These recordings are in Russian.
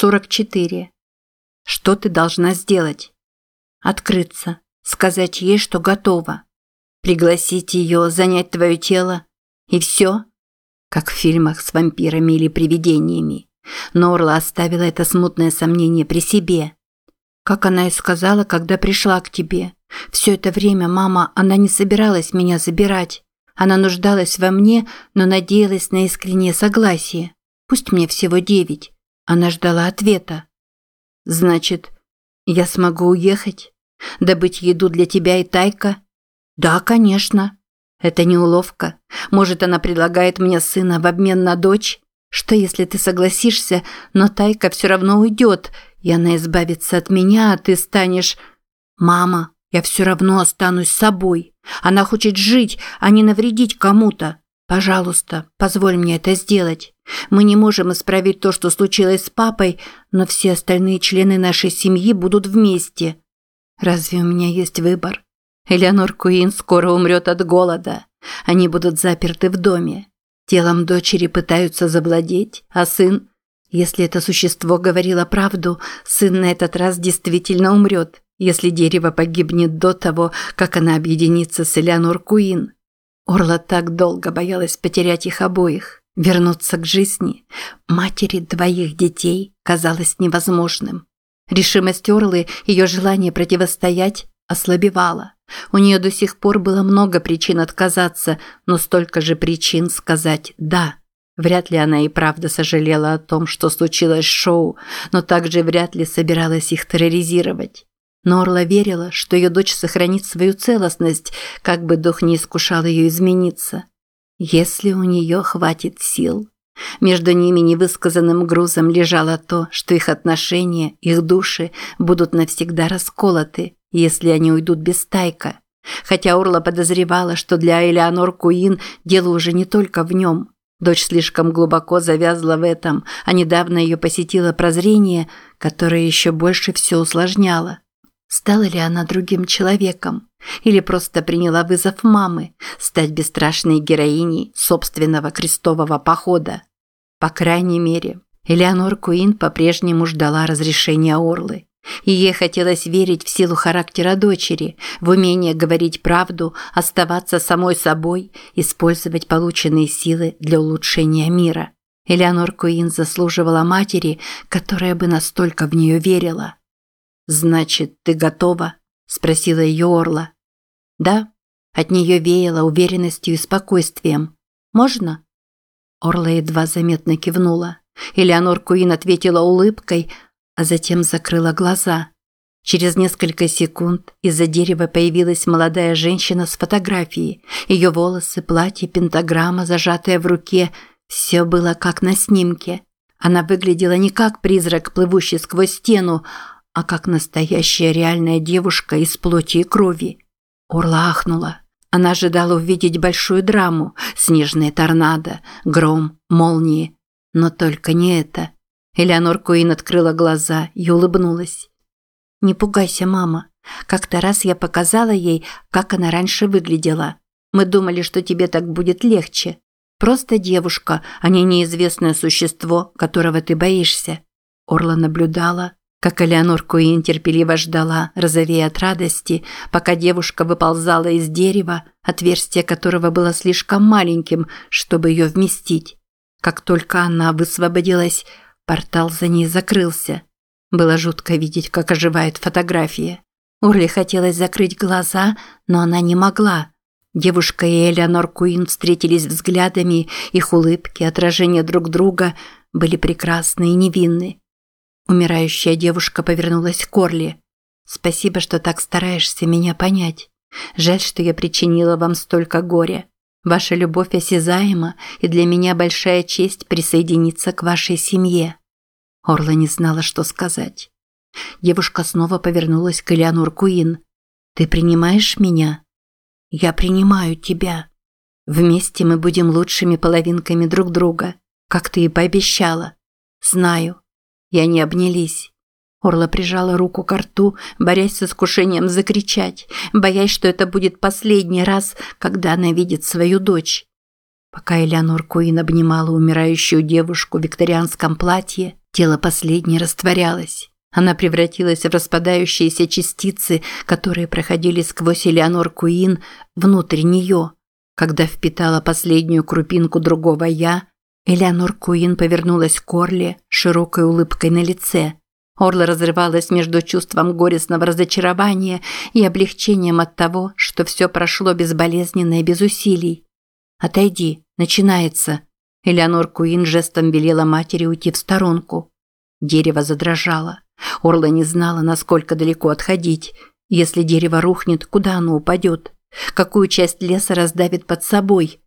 44. Что ты должна сделать? Открыться, сказать ей, что готова. Пригласить ее занять твое тело. И все? Как в фильмах с вампирами или привидениями. Норла оставила это смутное сомнение при себе. Как она и сказала, когда пришла к тебе. Все это время, мама, она не собиралась меня забирать. Она нуждалась во мне, но надеялась на искреннее согласие. Пусть мне всего девять. Она ждала ответа. Значит, я смогу уехать? Добыть еду для тебя и Тайка? Да, конечно. Это не уловка. Может, она предлагает мне сына в обмен на дочь? Что если ты согласишься, но Тайка все равно уйдет, и она избавится от меня, а ты станешь... Мама, я все равно останусь собой. Она хочет жить, а не навредить кому-то. Пожалуйста, позволь мне это сделать. Мы не можем исправить то, что случилось с папой, но все остальные члены нашей семьи будут вместе. Разве у меня есть выбор? Элеонор Куин скоро умрет от голода. Они будут заперты в доме. Телом дочери пытаются завладеть, а сын... Если это существо говорило правду, сын на этот раз действительно умрет, если дерево погибнет до того, как она объединится с Элеонор Куин. Орла так долго боялась потерять их обоих, вернуться к жизни. Матери двоих детей казалось невозможным. Решимость Орлы, ее желание противостоять, ослабевала. У нее до сих пор было много причин отказаться, но столько же причин сказать «да». Вряд ли она и правда сожалела о том, что случилось с шоу, но также вряд ли собиралась их терроризировать. Норла верила, что ее дочь сохранит свою целостность, как бы дух не искушал ее измениться. Если у нее хватит сил. Между ними невысказанным грузом лежало то, что их отношения, их души будут навсегда расколоты, если они уйдут без тайка. Хотя Орла подозревала, что для Элеонор Куин дело уже не только в нем. Дочь слишком глубоко завязла в этом, а недавно ее посетило прозрение, которое еще больше все усложняло. Стала ли она другим человеком? Или просто приняла вызов мамы стать бесстрашной героиней собственного крестового похода? По крайней мере, Элеонор Куин по-прежнему ждала разрешения Орлы. И ей хотелось верить в силу характера дочери, в умение говорить правду, оставаться самой собой, использовать полученные силы для улучшения мира. Элеонор Куин заслуживала матери, которая бы настолько в нее верила. «Значит, ты готова?» – спросила ее Орла. «Да». От нее веяло уверенностью и спокойствием. «Можно?» Орла едва заметно кивнула. Элеонор Куин ответила улыбкой, а затем закрыла глаза. Через несколько секунд из-за дерева появилась молодая женщина с фотографией. Ее волосы, платье, пентаграмма, зажатая в руке – все было как на снимке. Она выглядела не как призрак, плывущий сквозь стену, а как настоящая реальная девушка из плоти и крови. Орла ахнула. Она ожидала увидеть большую драму, снежные торнадо, гром, молнии. Но только не это. Элеонор Куин открыла глаза и улыбнулась. «Не пугайся, мама. Как-то раз я показала ей, как она раньше выглядела. Мы думали, что тебе так будет легче. Просто девушка, а не неизвестное существо, которого ты боишься». Орла наблюдала, как Элеонор Куин терпеливо ждала, розовея от радости, пока девушка выползала из дерева, отверстие которого было слишком маленьким, чтобы ее вместить. Как только она высвободилась, портал за ней закрылся. Было жутко видеть, как оживает фотография. Урли хотелось закрыть глаза, но она не могла. Девушка и Элеонор Куин встретились взглядами, их улыбки, отражения друг друга были прекрасны и невинны. Умирающая девушка повернулась к Орли. «Спасибо, что так стараешься меня понять. Жаль, что я причинила вам столько горя. Ваша любовь осязаема, и для меня большая честь присоединиться к вашей семье». Орла не знала, что сказать. Девушка снова повернулась к Элеонор Куин. «Ты принимаешь меня?» «Я принимаю тебя. Вместе мы будем лучшими половинками друг друга, как ты и пообещала. Знаю, и они обнялись. Орла прижала руку к рту, борясь с искушением закричать, боясь, что это будет последний раз, когда она видит свою дочь. Пока Элеонор Куин обнимала умирающую девушку в викторианском платье, Тело последней растворялось. Она превратилась в распадающиеся частицы, которые проходили сквозь Элеонор Куин внутрь нее. Когда впитала последнюю крупинку другого «я», Элеонор Куин повернулась к Орле широкой улыбкой на лице. Орла разрывалась между чувством горестного разочарования и облегчением от того, что все прошло безболезненно и без усилий. «Отойди, начинается», Элеонор Куин жестом велела матери уйти в сторонку. Дерево задрожало. Орла не знала, насколько далеко отходить. Если дерево рухнет, куда оно упадет? Какую часть леса раздавит под собой?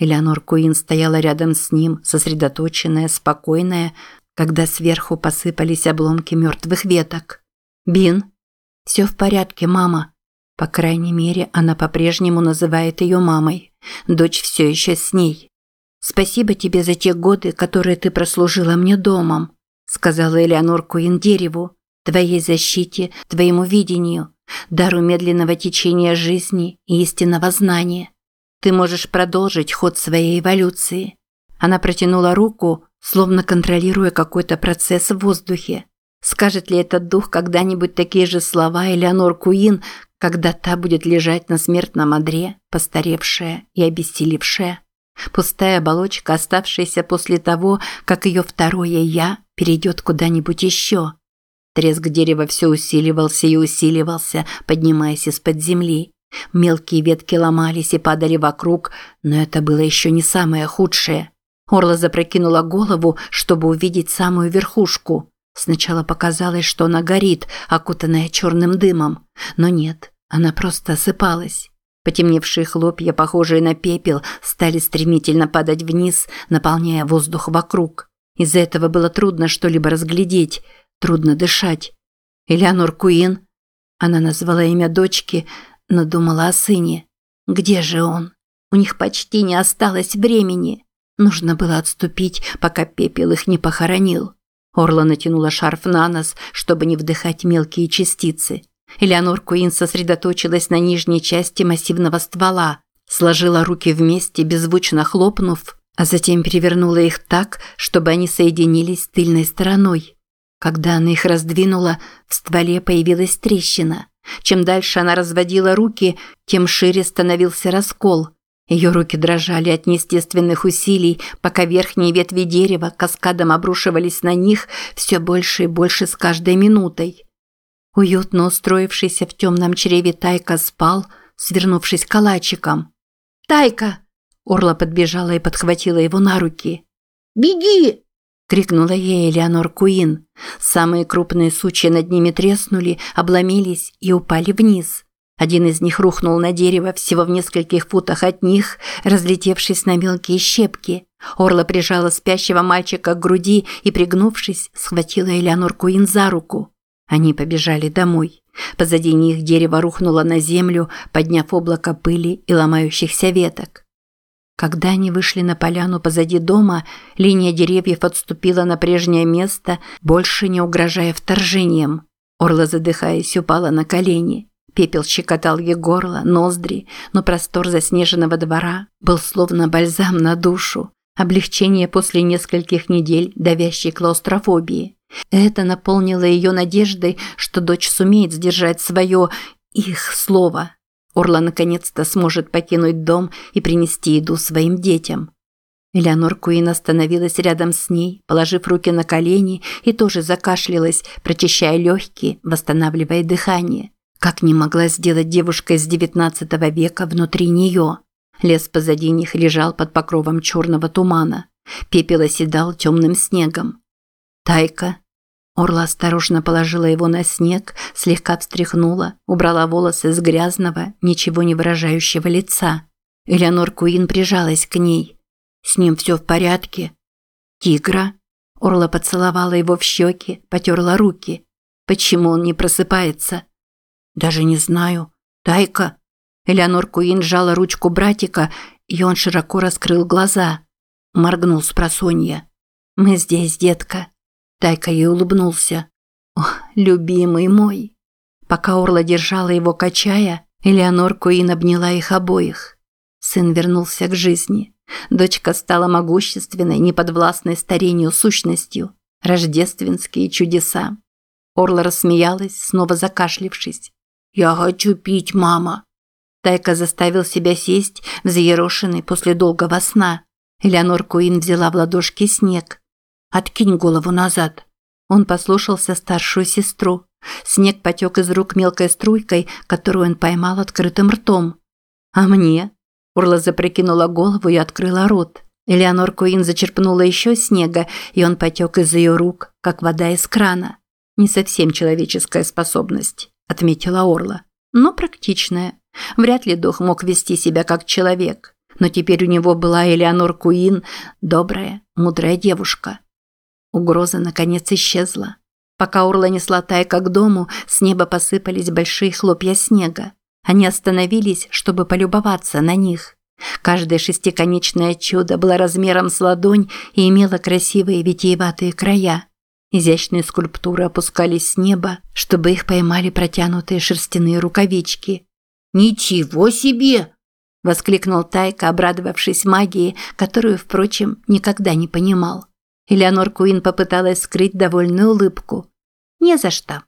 Элеонор Куин стояла рядом с ним, сосредоточенная, спокойная, когда сверху посыпались обломки мертвых веток. «Бин?» «Все в порядке, мама». По крайней мере, она по-прежнему называет ее мамой. Дочь все еще с ней. «Спасибо тебе за те годы, которые ты прослужила мне домом», сказала Элеонор Куин дереву, твоей защите, твоему видению, дару медленного течения жизни и истинного знания. Ты можешь продолжить ход своей эволюции. Она протянула руку, словно контролируя какой-то процесс в воздухе. Скажет ли этот дух когда-нибудь такие же слова Элеонор Куин, когда та будет лежать на смертном одре, постаревшая и обессилевшая? Пустая оболочка, оставшаяся после того, как ее второе «я» перейдет куда-нибудь еще. Треск дерева все усиливался и усиливался, поднимаясь из-под земли. Мелкие ветки ломались и падали вокруг, но это было еще не самое худшее. Орла запрокинула голову, чтобы увидеть самую верхушку. Сначала показалось, что она горит, окутанная черным дымом. Но нет, она просто осыпалась. Потемневшие хлопья, похожие на пепел, стали стремительно падать вниз, наполняя воздух вокруг. Из-за этого было трудно что-либо разглядеть, трудно дышать. Элеонор Куин, она назвала имя дочки, но думала о сыне. Где же он? У них почти не осталось времени. Нужно было отступить, пока пепел их не похоронил. Орла натянула шарф на нос, чтобы не вдыхать мелкие частицы. Элеонор Куин сосредоточилась на нижней части массивного ствола, сложила руки вместе, беззвучно хлопнув, а затем перевернула их так, чтобы они соединились тыльной стороной. Когда она их раздвинула, в стволе появилась трещина. Чем дальше она разводила руки, тем шире становился раскол. Ее руки дрожали от неестественных усилий, пока верхние ветви дерева каскадом обрушивались на них все больше и больше с каждой минутой. Уютно устроившийся в темном чреве Тайка спал, свернувшись калачиком. «Тайка!» Орла подбежала и подхватила его на руки. «Беги!» – крикнула ей Элеонор Куин. Самые крупные сучья над ними треснули, обломились и упали вниз. Один из них рухнул на дерево всего в нескольких футах от них, разлетевшись на мелкие щепки. Орла прижала спящего мальчика к груди и, пригнувшись, схватила Элеонор Куин за руку. Они побежали домой. Позади них дерево рухнуло на землю, подняв облако пыли и ломающихся веток. Когда они вышли на поляну позади дома, линия деревьев отступила на прежнее место, больше не угрожая вторжением. Орла, задыхаясь, упала на колени. Пепел щекотал ей горло, ноздри, но простор заснеженного двора был словно бальзам на душу, облегчение после нескольких недель давящей клаустрофобии. Это наполнило ее надеждой, что дочь сумеет сдержать свое их слово. Орла наконец-то сможет покинуть дом и принести еду своим детям. Элеонор Куин остановилась рядом с ней, положив руки на колени и тоже закашлялась, прочищая легкие, восстанавливая дыхание. Как не могла сделать девушка из XIX века внутри нее. Лес позади них лежал под покровом черного тумана. Пепел оседал темным снегом. Тайка. Орла осторожно положила его на снег, слегка встряхнула, убрала волосы с грязного, ничего не выражающего лица. Элеонор Куин прижалась к ней. «С ним все в порядке?» «Тигра?» Орла поцеловала его в щеки, потерла руки. «Почему он не просыпается?» «Даже не знаю. Тайка?» Элеонор Куин сжала ручку братика, и он широко раскрыл глаза. Моргнул с просонья. «Мы здесь, детка». Тайка ей улыбнулся. «О, любимый мой!» Пока Орла держала его, качая, Элеонор Куин обняла их обоих. Сын вернулся к жизни. Дочка стала могущественной, неподвластной старению сущностью. Рождественские чудеса. Орла рассмеялась, снова закашлившись. «Я хочу пить, мама!» Тайка заставил себя сесть, взъерошенный после долгого сна. Элеонор Куин взяла в ладошки снег. «Откинь голову назад». Он послушался старшую сестру. Снег потек из рук мелкой струйкой, которую он поймал открытым ртом. «А мне?» Урла запрокинула голову и открыла рот. Элеонор Куин зачерпнула еще снега, и он потек из ее рук, как вода из крана. «Не совсем человеческая способность», – отметила Орла. «Но практичная. Вряд ли дух мог вести себя как человек. Но теперь у него была Элеонор Куин, добрая, мудрая девушка. Угроза наконец исчезла. Пока Урла несла Тайка к дому, с неба посыпались большие хлопья снега. Они остановились, чтобы полюбоваться на них. Каждое шестиконечное чудо было размером с ладонь и имело красивые витиеватые края. Изящные скульптуры опускались с неба, чтобы их поймали протянутые шерстяные рукавички. «Ничего себе!» – воскликнул Тайка, обрадовавшись магии, которую, впрочем, никогда не понимал. Элеонор Куин попыталась скрыть довольную улыбку. «Не за что».